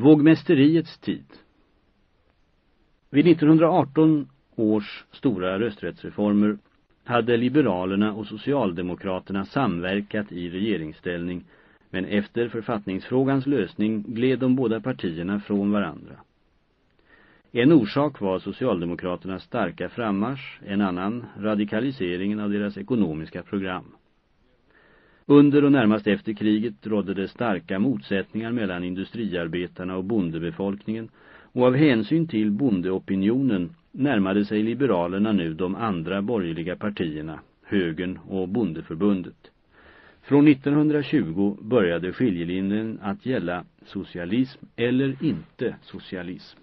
Vågmästeriets tid Vid 1918 års stora rösträttsreformer hade liberalerna och socialdemokraterna samverkat i regeringsställning men efter författningsfrågans lösning gled de båda partierna från varandra. En orsak var socialdemokraternas starka frammarsch, en annan radikaliseringen av deras ekonomiska program. Under och närmast efter kriget rådde det starka motsättningar mellan industriarbetarna och bondebefolkningen och av hänsyn till bondeopinionen närmade sig liberalerna nu de andra borgerliga partierna, högern och bondeförbundet. Från 1920 började skiljelinjen att gälla socialism eller inte socialism.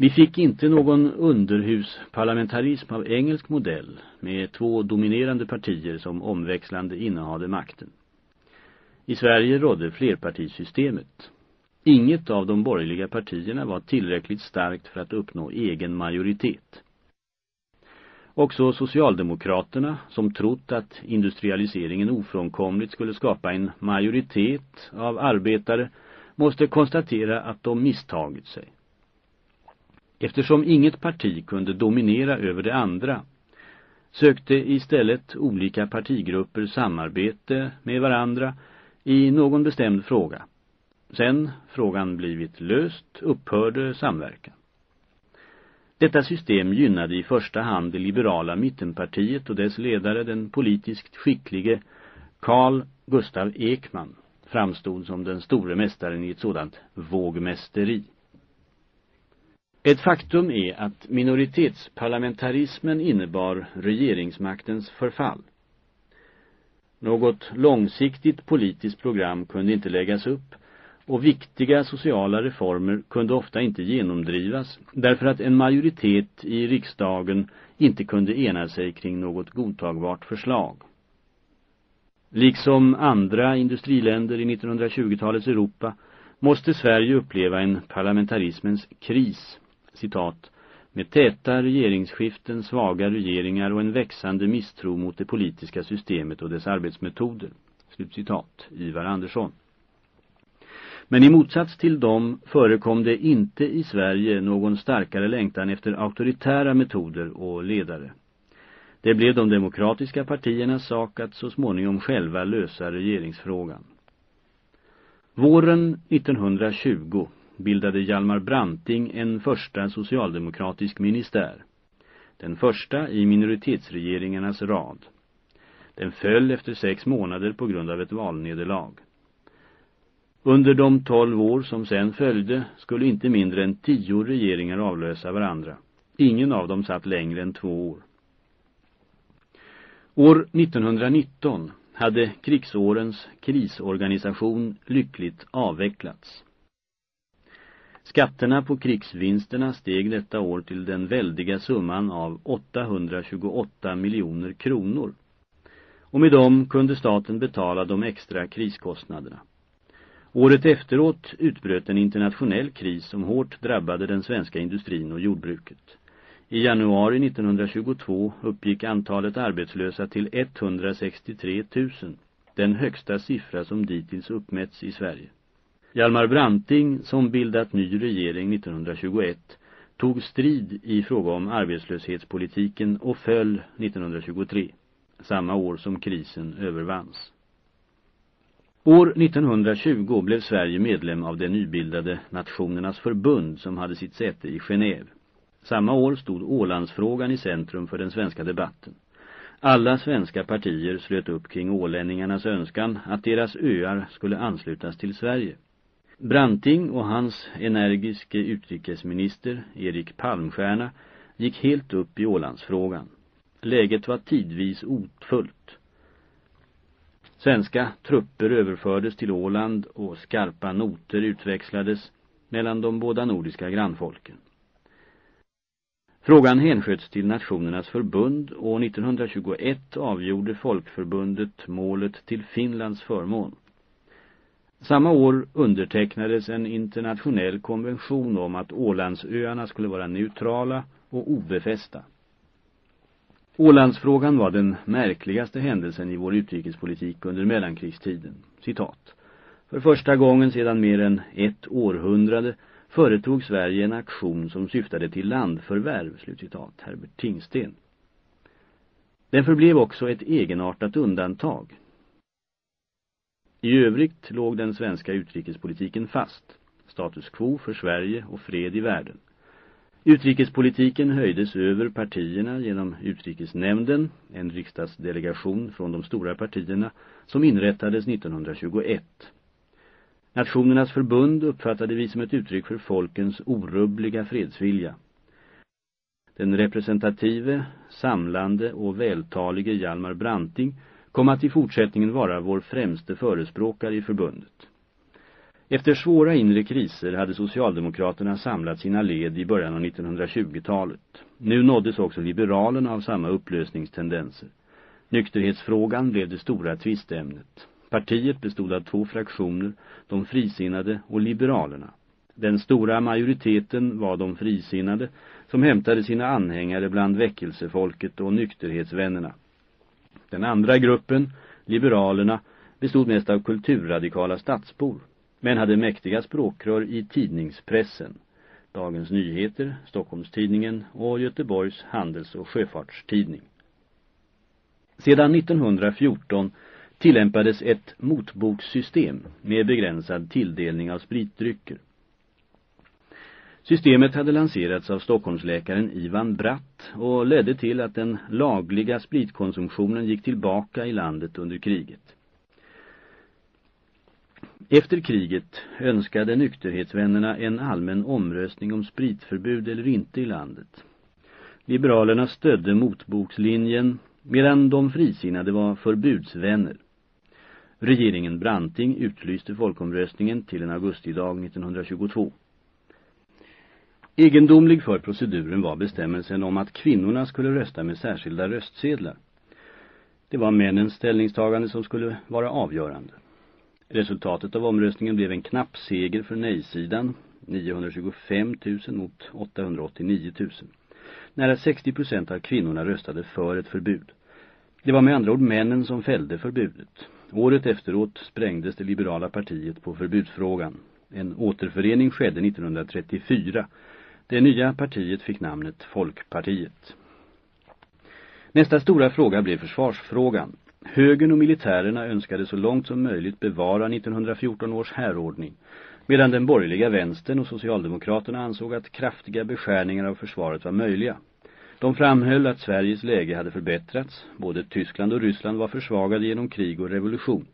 Vi fick inte någon underhusparlamentarism av engelsk modell med två dominerande partier som omväxlande innehade makten. I Sverige rådde flerpartisystemet. Inget av de borgerliga partierna var tillräckligt starkt för att uppnå egen majoritet. Också Socialdemokraterna, som trott att industrialiseringen ofrånkomligt skulle skapa en majoritet av arbetare, måste konstatera att de misstagit sig. Eftersom inget parti kunde dominera över det andra sökte istället olika partigrupper samarbete med varandra i någon bestämd fråga. Sen frågan blivit löst upphörde samverkan. Detta system gynnade i första hand det liberala mittenpartiet och dess ledare den politiskt skicklige Carl Gustav Ekman framstod som den store mästaren i ett sådant vågmästeri. Ett faktum är att minoritetsparlamentarismen innebar regeringsmaktens förfall. Något långsiktigt politiskt program kunde inte läggas upp och viktiga sociala reformer kunde ofta inte genomdrivas därför att en majoritet i riksdagen inte kunde ena sig kring något godtagbart förslag. Liksom andra industriländer i 1920-talets Europa måste Sverige uppleva en parlamentarismens kris citat, med täta regeringsskiften, svaga regeringar och en växande misstro mot det politiska systemet och dess arbetsmetoder. Slutcitat, Ivar Andersson. Men i motsats till dem förekom det inte i Sverige någon starkare längtan efter auktoritära metoder och ledare. Det blev de demokratiska partiernas sak att så småningom själva lösa regeringsfrågan. Våren 1920 bildade Hjalmar Branting en första socialdemokratisk ministär. Den första i minoritetsregeringarnas rad. Den föll efter sex månader på grund av ett valnederlag. Under de tolv år som sen följde skulle inte mindre än tio regeringar avlösa varandra. Ingen av dem satt längre än två år. År 1919 hade krigsårens krisorganisation lyckligt avvecklats. Skatterna på krigsvinsterna steg detta år till den väldiga summan av 828 miljoner kronor. Och med dem kunde staten betala de extra kriskostnaderna. Året efteråt utbröt en internationell kris som hårt drabbade den svenska industrin och jordbruket. I januari 1922 uppgick antalet arbetslösa till 163 000, den högsta siffra som dittills uppmätts i Sverige. Hjalmar Branting, som bildat ny regering 1921, tog strid i fråga om arbetslöshetspolitiken och föll 1923, samma år som krisen övervanns. År 1920 blev Sverige medlem av det nybildade Nationernas förbund som hade sitt säte i Genève. Samma år stod Ålandsfrågan i centrum för den svenska debatten. Alla svenska partier slöt upp kring ålänningarnas önskan att deras öar skulle anslutas till Sverige. Branting och hans energiske utrikesminister Erik Palmstierna gick helt upp i Ålandsfrågan. Läget var tidvis otfullt. Svenska trupper överfördes till Åland och skarpa noter utväxlades mellan de båda nordiska grannfolken. Frågan hänsköts till Nationernas förbund och 1921 avgjorde Folkförbundet målet till Finlands förmån. Samma år undertecknades en internationell konvention om att Ålandsöarna skulle vara neutrala och obefästa. Ålandsfrågan var den märkligaste händelsen i vår utrikespolitik under mellankrigstiden. Citat. För första gången sedan mer än ett århundrade företog Sverige en aktion som syftade till landförvärv, slutcitat, Herbert Tingsten. Den förblev också ett egenartat undantag. I övrigt låg den svenska utrikespolitiken fast. Status quo för Sverige och fred i världen. Utrikespolitiken höjdes över partierna genom utrikesnämnden, en riksdagsdelegation från de stora partierna, som inrättades 1921. Nationernas förbund uppfattade vi som ett uttryck för folkens orubbliga fredsvilja. Den representative, samlande och vältalige Hjalmar Branting kom att i fortsättningen vara vår främste förespråkare i förbundet. Efter svåra inre kriser hade Socialdemokraterna samlat sina led i början av 1920-talet. Nu nåddes också liberalerna av samma upplösningstendenser. Nykterhetsfrågan blev det stora tvistämnet. Partiet bestod av två fraktioner, de frisinnade och liberalerna. Den stora majoriteten var de frisinnade som hämtade sina anhängare bland väckelsefolket och nykterhetsvännerna. Den andra gruppen, liberalerna, bestod mest av kulturradikala stadsbor men hade mäktiga språkrör i tidningspressen. Dagens Nyheter, Stockholmstidningen och Göteborgs handels- och sjöfartstidning. Sedan 1914 tillämpades ett motbokssystem med begränsad tilldelning av spritdrycker. Systemet hade lanserats av Stockholmsläkaren Ivan Bratt och ledde till att den lagliga spritkonsumtionen gick tillbaka i landet under kriget. Efter kriget önskade nykterhetsvännerna en allmän omröstning om spritförbud eller inte i landet. Liberalerna stödde motbokslinjen medan de frisinnade var förbudsvänner. Regeringen Branting utlyste folkomröstningen till en augustidag 1922. Egendomlig för proceduren var bestämmelsen om att kvinnorna skulle rösta med särskilda röstsedlar. Det var männens ställningstagande som skulle vara avgörande. Resultatet av omröstningen blev en knapp seger för nej-sidan, 925 000 mot 889 000. Nära 60 procent av kvinnorna röstade för ett förbud. Det var med andra ord männen som fällde förbudet. Året efteråt sprängdes det liberala partiet på förbudsfrågan. En återförening skedde 1934. Det nya partiet fick namnet Folkpartiet. Nästa stora fråga blev försvarsfrågan. Högern och militärerna önskade så långt som möjligt bevara 1914 års härordning, medan den borgerliga vänstern och socialdemokraterna ansåg att kraftiga beskärningar av försvaret var möjliga. De framhöll att Sveriges läge hade förbättrats, både Tyskland och Ryssland var försvagade genom krig och revolution.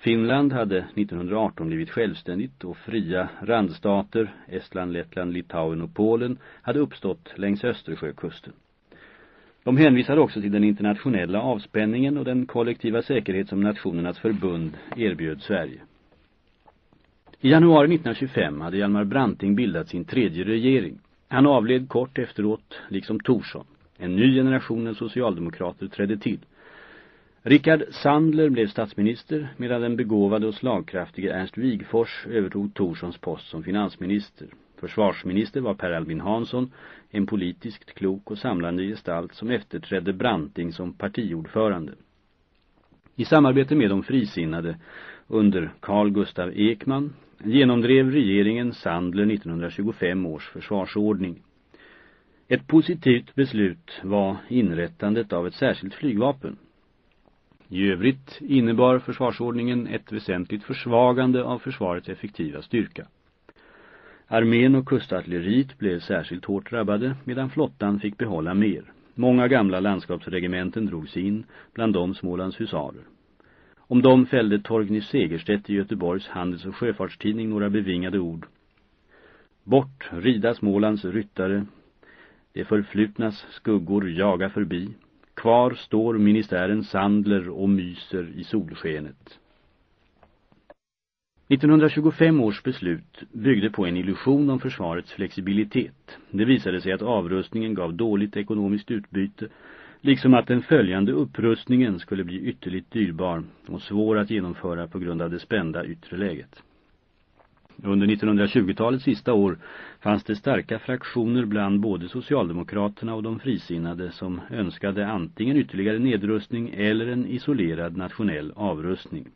Finland hade 1918 blivit självständigt och fria randstater, Estland, Lettland, Litauen och Polen, hade uppstått längs Östersjökusten. De hänvisade också till den internationella avspänningen och den kollektiva säkerhet som Nationernas förbund erbjöd Sverige. I januari 1925 hade Hjalmar Branting bildat sin tredje regering. Han avled kort efteråt, liksom Torsson. En ny generation socialdemokrater trädde till. Richard Sandler blev statsminister medan den begåvade och slagkraftige Ernst Wigfors övertog Torssons post som finansminister. Försvarsminister var Per Albin Hansson, en politiskt klok och samlande gestalt som efterträdde Branting som partiordförande. I samarbete med de frisinnade under Carl Gustav Ekman genomdrev regeringen Sandler 1925 års försvarsordning. Ett positivt beslut var inrättandet av ett särskilt flygvapen. I övrigt innebar försvarsordningen ett väsentligt försvagande av försvarets effektiva styrka. Armén och kustartilleriet blev särskilt hårt drabbade medan flottan fick behålla mer. Många gamla landskapsregementen drogs in, bland dem Smålands husarer. Om dem fällde Torgny Segerstedt i Göteborgs handels- och sjöfartstidning några bevingade ord. Bort rida Smålands ryttare, det förflutnas skuggor jaga förbi. Kvar står ministären Sandler och myser i solskenet. 1925 års beslut byggde på en illusion om försvarets flexibilitet. Det visade sig att avrustningen gav dåligt ekonomiskt utbyte, liksom att den följande upprustningen skulle bli ytterligt dyrbar och svår att genomföra på grund av det spända yttre läget. Under 1920-talets sista år fanns det starka fraktioner bland både Socialdemokraterna och de frisinnade som önskade antingen ytterligare nedrustning eller en isolerad nationell avrustning.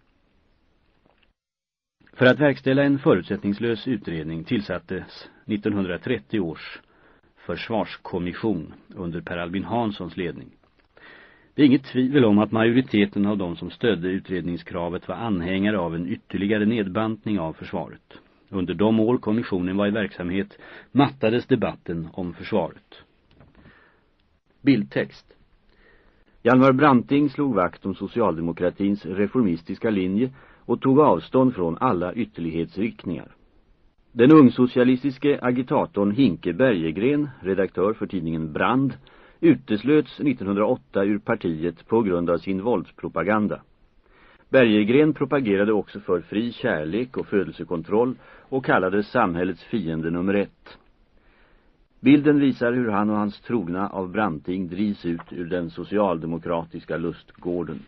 För att verkställa en förutsättningslös utredning tillsattes 1930 års försvarskommission under Per Albin Hanssons ledning. Det är inget tvivel om att majoriteten av de som stödde utredningskravet var anhängare av en ytterligare nedbantning av försvaret. Under de år kommissionen var i verksamhet mattades debatten om försvaret. Bildtext Hjalmar Branting slog vakt om socialdemokratins reformistiska linje och tog avstånd från alla ytterlighetsriktningar. Den ungsocialistiske agitatorn Hinke Bergegren, redaktör för tidningen Brand, uteslöts 1908 ur partiet på grund av sin våldspropaganda. Bergegren propagerade också för fri kärlek och födelsekontroll och kallades samhällets fiende nummer ett. Bilden visar hur han och hans trogna av Branting drivs ut ur den socialdemokratiska lustgården.